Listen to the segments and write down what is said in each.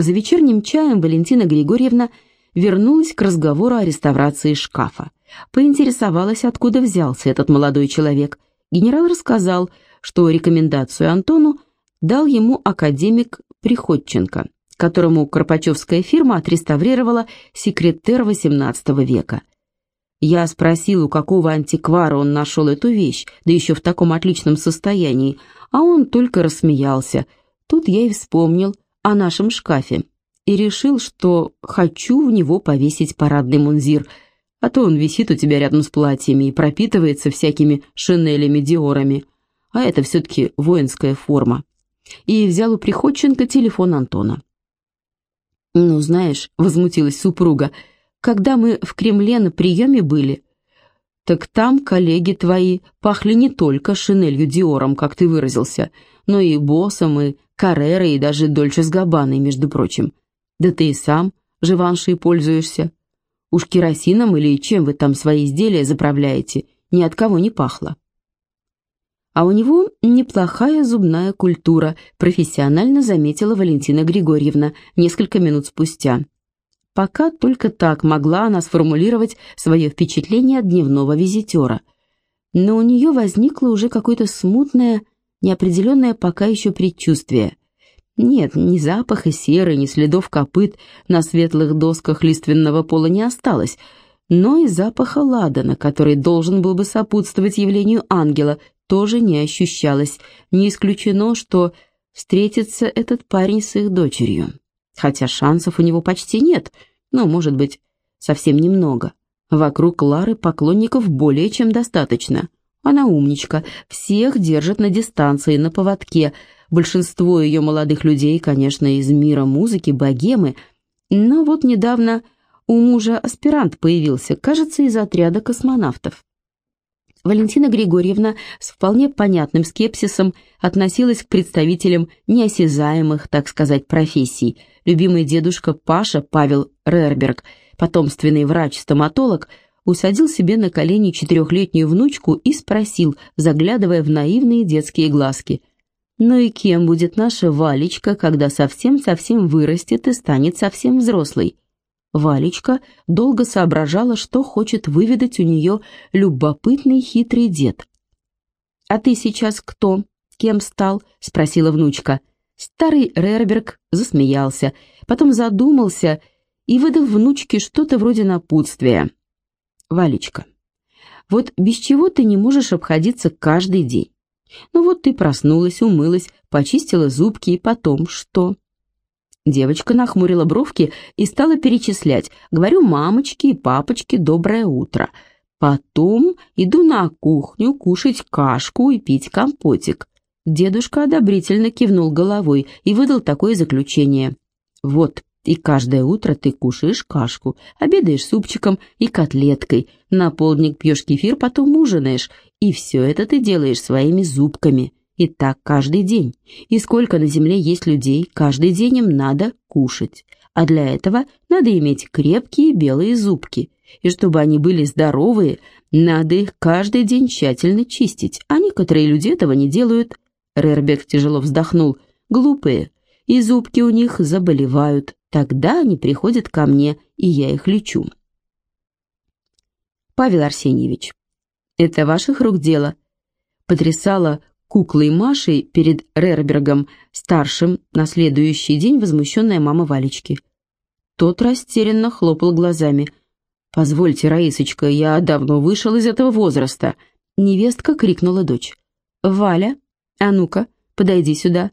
За вечерним чаем Валентина Григорьевна вернулась к разговору о реставрации шкафа. Поинтересовалась, откуда взялся этот молодой человек. Генерал рассказал, что рекомендацию Антону дал ему академик Приходченко, которому Карпачевская фирма отреставрировала секретер XVIII века. Я спросил, у какого антиквара он нашел эту вещь, да еще в таком отличном состоянии, а он только рассмеялся. Тут я и вспомнил о нашем шкафе и решил, что хочу в него повесить парадный мунзир, а то он висит у тебя рядом с платьями и пропитывается всякими шинелями, диорами, а это все-таки воинская форма. И взял у Приходченко телефон Антона. «Ну, знаешь», — возмутилась супруга, — «когда мы в Кремле на приеме были, так там коллеги твои пахли не только шинелью Диором, как ты выразился, но и боссом, и Каррерой, и даже Дольче с Габбаной, между прочим. Да ты и сам живаншей пользуешься. Уж керосином или чем вы там свои изделия заправляете, ни от кого не пахло. А у него неплохая зубная культура, профессионально заметила Валентина Григорьевна несколько минут спустя. Пока только так могла она сформулировать свое впечатление от дневного визитера. Но у нее возникло уже какое-то смутное, неопределенное пока еще предчувствие. Нет, ни запаха серы, ни следов копыт на светлых досках лиственного пола не осталось, но и запаха ладана, который должен был бы сопутствовать явлению ангела, тоже не ощущалось. Не исключено, что встретится этот парень с их дочерью. Хотя шансов у него почти нет, но, может быть, совсем немного. Вокруг Лары поклонников более чем достаточно. Она умничка, всех держит на дистанции, на поводке. Большинство ее молодых людей, конечно, из мира музыки, богемы. Но вот недавно у мужа аспирант появился, кажется, из отряда космонавтов. Валентина Григорьевна с вполне понятным скепсисом относилась к представителям неосязаемых, так сказать, профессий. Любимый дедушка Паша Павел Рерберг, потомственный врач-стоматолог, усадил себе на колени четырехлетнюю внучку и спросил, заглядывая в наивные детские глазки. «Ну и кем будет наша Валечка, когда совсем-совсем вырастет и станет совсем взрослой?» Валечка долго соображала, что хочет выведать у нее любопытный хитрый дед. «А ты сейчас кто? Кем стал?» — спросила внучка. Старый Рерберг засмеялся, потом задумался и выдал внучке что-то вроде напутствия. «Валечка, вот без чего ты не можешь обходиться каждый день? Ну вот ты проснулась, умылась, почистила зубки и потом что?» Девочка нахмурила бровки и стала перечислять. Говорю мамочке и папочке доброе утро. Потом иду на кухню кушать кашку и пить компотик. Дедушка одобрительно кивнул головой и выдал такое заключение. Вот, и каждое утро ты кушаешь кашку, обедаешь супчиком и котлеткой, на полдник пьешь кефир, потом ужинаешь, и все это ты делаешь своими зубками. И так каждый день. И сколько на земле есть людей, каждый день им надо кушать. А для этого надо иметь крепкие белые зубки. И чтобы они были здоровые, надо их каждый день тщательно чистить. А некоторые люди этого не делают. Рербек тяжело вздохнул. Глупые. И зубки у них заболевают. Тогда они приходят ко мне, и я их лечу. Павел Арсеньевич, это ваших рук дело. Потрясала куклой Машей перед Рербергом, старшим, на следующий день возмущенная мама Валечки. Тот растерянно хлопал глазами. «Позвольте, Раисочка, я давно вышел из этого возраста». Невестка крикнула дочь. «Валя, а ну-ка, подойди сюда».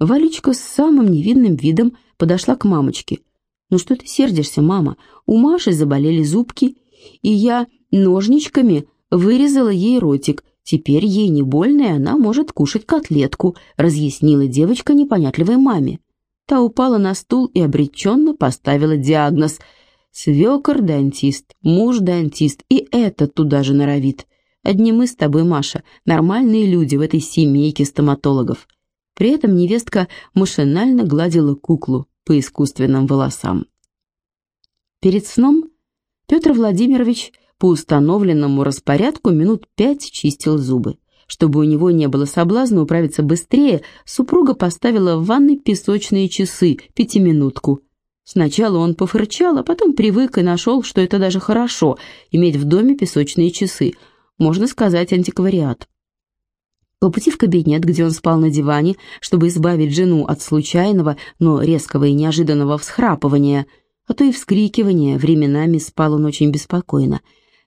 Валечка с самым невинным видом подошла к мамочке. «Ну что ты сердишься, мама? У Маши заболели зубки, и я ножничками вырезала ей ротик, Теперь ей не больно, и она может кушать котлетку», — разъяснила девочка непонятливой маме. Та упала на стул и обреченно поставила диагноз. «Свекор-дантист, муж-дантист, и этот туда же норовит. Одни мы с тобой, Маша, нормальные люди в этой семейке стоматологов». При этом невестка машинально гладила куклу по искусственным волосам. Перед сном Петр Владимирович по установленному распорядку минут пять чистил зубы. Чтобы у него не было соблазна управиться быстрее, супруга поставила в ванной песочные часы, пятиминутку. Сначала он пофырчал, а потом привык и нашел, что это даже хорошо, иметь в доме песочные часы. Можно сказать, антиквариат. По пути в кабинет, где он спал на диване, чтобы избавить жену от случайного, но резкого и неожиданного всхрапывания, а то и вскрикивания, временами спал он очень беспокойно,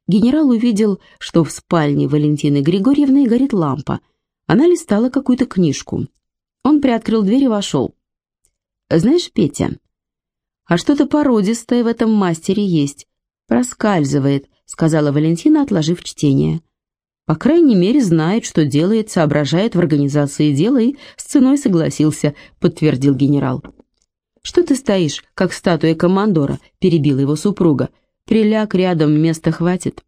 генерал увидел, что в спальне Валентины Григорьевны горит лампа. Она листала какую-то книжку. Он приоткрыл дверь и вошел. «Знаешь, Петя, а что-то породистое в этом мастере есть. Проскальзывает», — сказала Валентина, отложив чтение. По крайней мере, знает, что делает, соображает в организации дела и с ценой согласился, подтвердил генерал. «Что ты стоишь, как статуя командора?» – перебила его супруга. «Приляг рядом, места хватит».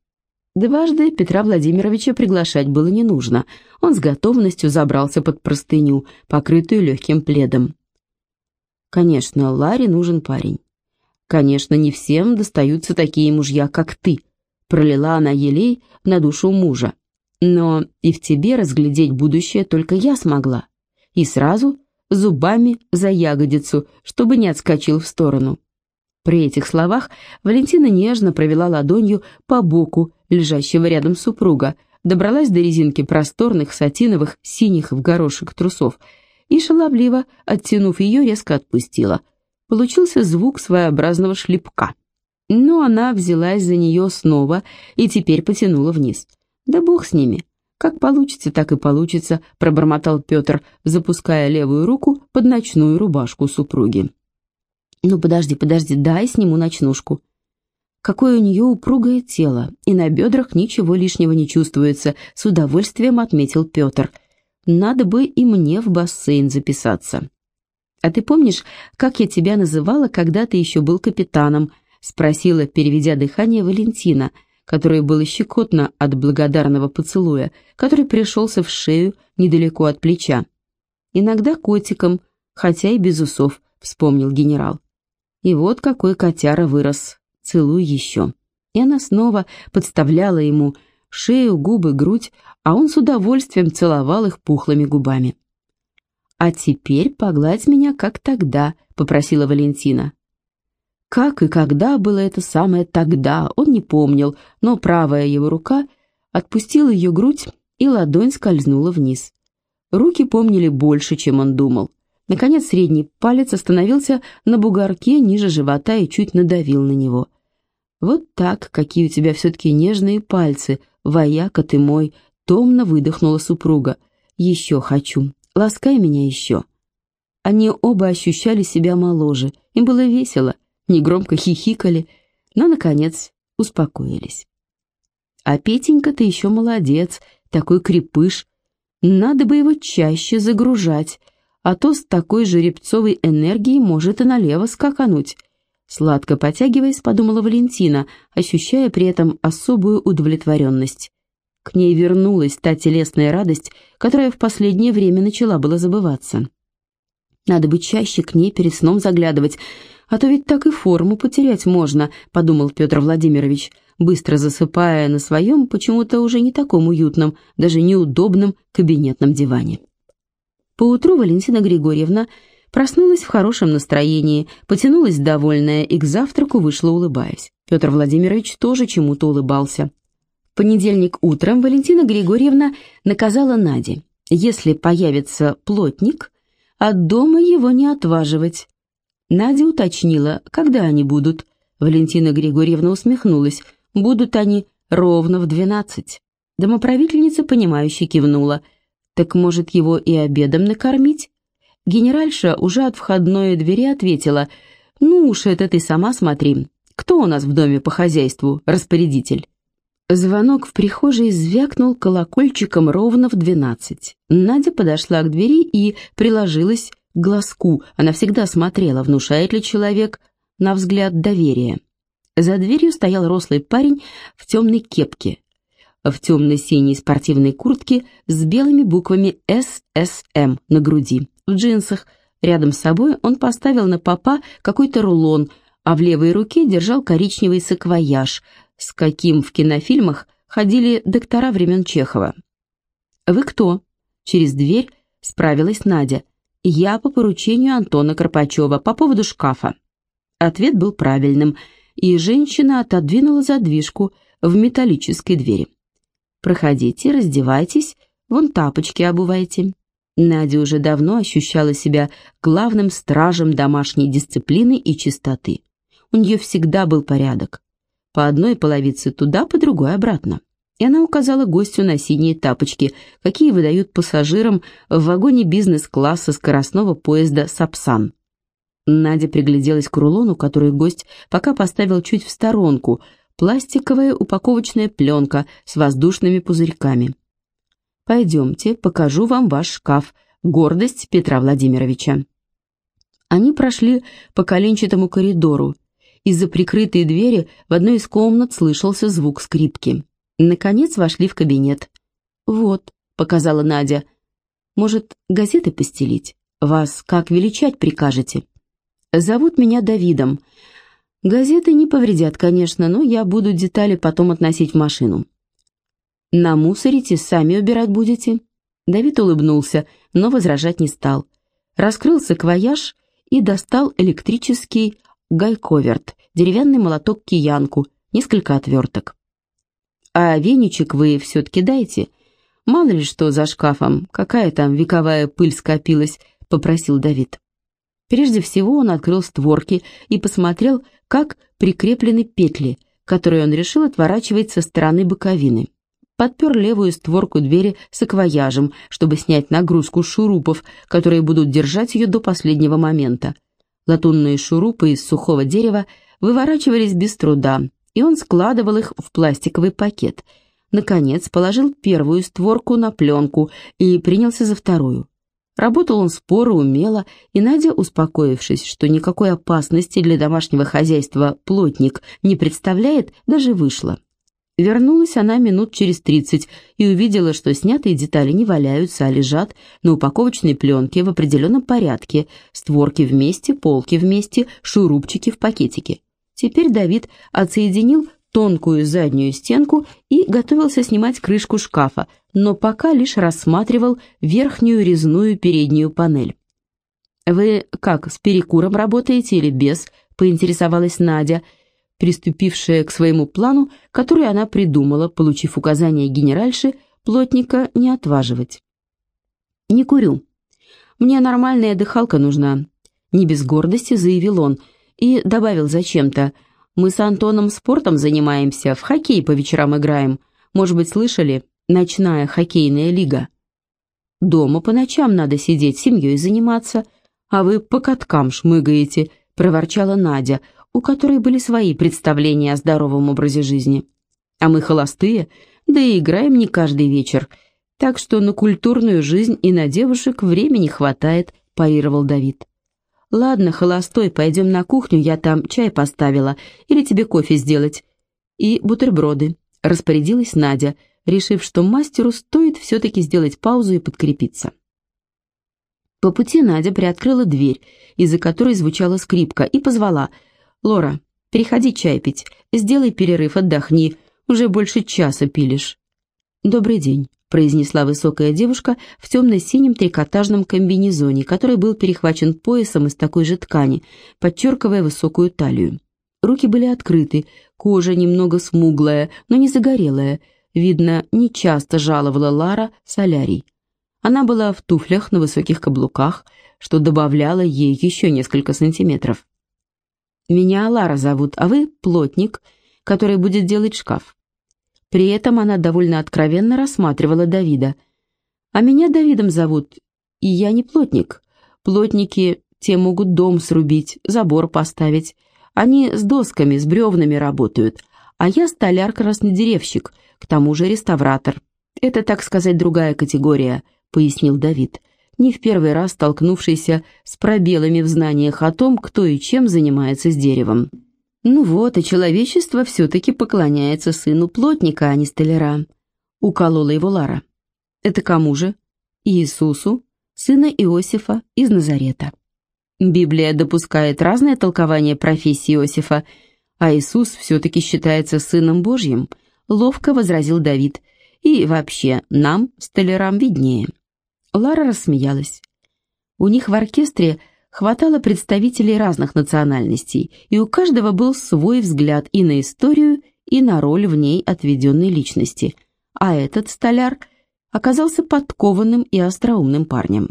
Дважды Петра Владимировича приглашать было не нужно. Он с готовностью забрался под простыню, покрытую легким пледом. Конечно, Ларе нужен парень. Конечно, не всем достаются такие мужья, как ты. Пролила она елей на душу мужа. Но и в тебе разглядеть будущее только я смогла. И сразу зубами за ягодицу, чтобы не отскочил в сторону. При этих словах Валентина нежно провела ладонью по боку лежащего рядом супруга, добралась до резинки просторных, сатиновых, синих в горошек трусов и, шаловливо, оттянув ее, резко отпустила. Получился звук своеобразного шлепка. Но она взялась за нее снова и теперь потянула вниз. «Да бог с ними. Как получится, так и получится», — пробормотал Петр, запуская левую руку под ночную рубашку супруги. «Ну подожди, подожди, дай сниму ночнушку». Какое у нее упругое тело, и на бедрах ничего лишнего не чувствуется, с удовольствием отметил Петр. Надо бы и мне в бассейн записаться. «А ты помнишь, как я тебя называла, когда ты еще был капитаном?» — спросила, переведя дыхание Валентина — которое было щекотно от благодарного поцелуя, который пришелся в шею недалеко от плеча. Иногда котиком, хотя и без усов, вспомнил генерал. И вот какой котяра вырос. Целуй еще. И она снова подставляла ему шею, губы, грудь, а он с удовольствием целовал их пухлыми губами. «А теперь погладь меня, как тогда», — попросила Валентина. Как и когда было это самое тогда, он не помнил, но правая его рука отпустила ее грудь, и ладонь скользнула вниз. Руки помнили больше, чем он думал. Наконец средний палец остановился на бугорке ниже живота и чуть надавил на него. «Вот так, какие у тебя все-таки нежные пальцы, вояка ты мой!» — томно выдохнула супруга. «Еще хочу. Ласкай меня еще». Они оба ощущали себя моложе. Им было весело — негромко хихикали, но, наконец, успокоились. «А Петенька, ты еще молодец, такой крепыш. Надо бы его чаще загружать, а то с такой жеребцовой энергией может и налево скакануть». Сладко потягиваясь, подумала Валентина, ощущая при этом особую удовлетворенность. К ней вернулась та телесная радость, которая в последнее время начала было забываться. Надо бы чаще к ней перед сном заглядывать, а то ведь так и форму потерять можно», — подумал Петр Владимирович, быстро засыпая на своем, почему-то уже не таком уютном, даже неудобном кабинетном диване. Поутру Валентина Григорьевна проснулась в хорошем настроении, потянулась довольная и к завтраку вышла улыбаясь. Петр Владимирович тоже чему-то улыбался. В понедельник утром Валентина Григорьевна наказала Наде, если появится плотник, от дома его не отваживать, Надя уточнила, когда они будут. Валентина Григорьевна усмехнулась. Будут они ровно в двенадцать. Домоправительница, понимающе кивнула. Так может его и обедом накормить? Генеральша уже от входной двери ответила. «Ну уж это ты сама смотри. Кто у нас в доме по хозяйству, распорядитель?» Звонок в прихожей звякнул колокольчиком ровно в двенадцать. Надя подошла к двери и приложилась глазку она всегда смотрела, внушает ли человек, на взгляд, доверие. За дверью стоял рослый парень в темной кепке, в темно-синей спортивной куртке с белыми буквами «ССМ» на груди, в джинсах. Рядом с собой он поставил на попа какой-то рулон, а в левой руке держал коричневый саквояж, с каким в кинофильмах ходили доктора времен Чехова. «Вы кто?» Через дверь справилась Надя. «Я по поручению Антона Карпачева по поводу шкафа». Ответ был правильным, и женщина отодвинула задвижку в металлической двери. «Проходите, раздевайтесь, вон тапочки обувайте». Надя уже давно ощущала себя главным стражем домашней дисциплины и чистоты. У нее всегда был порядок. По одной половице туда, по другой обратно и она указала гостю на синие тапочки, какие выдают пассажирам в вагоне бизнес-класса скоростного поезда «Сапсан». Надя пригляделась к рулону, который гость пока поставил чуть в сторонку, пластиковая упаковочная пленка с воздушными пузырьками. «Пойдемте, покажу вам ваш шкаф. Гордость Петра Владимировича». Они прошли по коленчатому коридору. Из-за прикрытой двери в одной из комнат слышался звук скрипки. Наконец вошли в кабинет. «Вот», — показала Надя, — «может, газеты постелить? Вас как величать прикажете?» «Зовут меня Давидом. Газеты не повредят, конечно, но я буду детали потом относить в машину». «Намусорите, сами убирать будете?» Давид улыбнулся, но возражать не стал. Раскрыл саквояж и достал электрический гайковерт, деревянный молоток-киянку, несколько отверток. А веничек вы все-таки дайте. Мало ли что за шкафом, какая там вековая пыль скопилась, попросил Давид. Прежде всего он открыл створки и посмотрел, как прикреплены петли, которые он решил отворачивать со стороны боковины. Подпер левую створку двери с акваяжем, чтобы снять нагрузку шурупов, которые будут держать ее до последнего момента. Латунные шурупы из сухого дерева выворачивались без труда, и он складывал их в пластиковый пакет. Наконец, положил первую створку на пленку и принялся за вторую. Работал он споро, умело, и Надя, успокоившись, что никакой опасности для домашнего хозяйства плотник не представляет, даже вышла. Вернулась она минут через тридцать и увидела, что снятые детали не валяются, а лежат на упаковочной пленке в определенном порядке, створки вместе, полки вместе, шурупчики в пакетике. Теперь Давид отсоединил тонкую заднюю стенку и готовился снимать крышку шкафа, но пока лишь рассматривал верхнюю резную переднюю панель. «Вы как, с перекуром работаете или без?» — поинтересовалась Надя, приступившая к своему плану, который она придумала, получив указание генеральши плотника не отваживать. «Не курю. Мне нормальная дыхалка нужна», — не без гордости заявил он — и добавил зачем-то, «Мы с Антоном спортом занимаемся, в хоккей по вечерам играем. Может быть, слышали? Ночная хоккейная лига». «Дома по ночам надо сидеть, семьей заниматься, а вы по каткам шмыгаете», — проворчала Надя, у которой были свои представления о здоровом образе жизни. «А мы холостые, да и играем не каждый вечер, так что на культурную жизнь и на девушек времени хватает», — парировал Давид. «Ладно, холостой, пойдем на кухню, я там чай поставила, или тебе кофе сделать». «И бутерброды», — распорядилась Надя, решив, что мастеру стоит все-таки сделать паузу и подкрепиться. По пути Надя приоткрыла дверь, из-за которой звучала скрипка, и позвала. «Лора, переходи чай пить, сделай перерыв, отдохни, уже больше часа пилишь». «Добрый день», произнесла высокая девушка в темно-синем трикотажном комбинезоне, который был перехвачен поясом из такой же ткани, подчеркивая высокую талию. Руки были открыты, кожа немного смуглая, но не загорелая. Видно, не часто жаловала Лара солярий. Она была в туфлях на высоких каблуках, что добавляло ей еще несколько сантиметров. «Меня Лара зовут, а вы плотник, который будет делать шкаф. При этом она довольно откровенно рассматривала Давида. «А меня Давидом зовут, и я не плотник. Плотники, те могут дом срубить, забор поставить. Они с досками, с бревнами работают. А я столяр-краснодеревщик, к тому же реставратор. Это, так сказать, другая категория», — пояснил Давид, не в первый раз столкнувшийся с пробелами в знаниях о том, кто и чем занимается с деревом. Ну вот, и человечество все-таки поклоняется сыну плотника, а не столяра. Уколола его Лара. Это кому же? Иисусу, сына Иосифа из Назарета. Библия допускает разное толкование профессии Иосифа, а Иисус все-таки считается сыном Божьим, ловко возразил Давид, И вообще, нам, столярам, виднее». Лара рассмеялась. У них в оркестре хватало представителей разных национальностей, и у каждого был свой взгляд и на историю, и на роль в ней отведенной личности. А этот столяр оказался подкованным и остроумным парнем.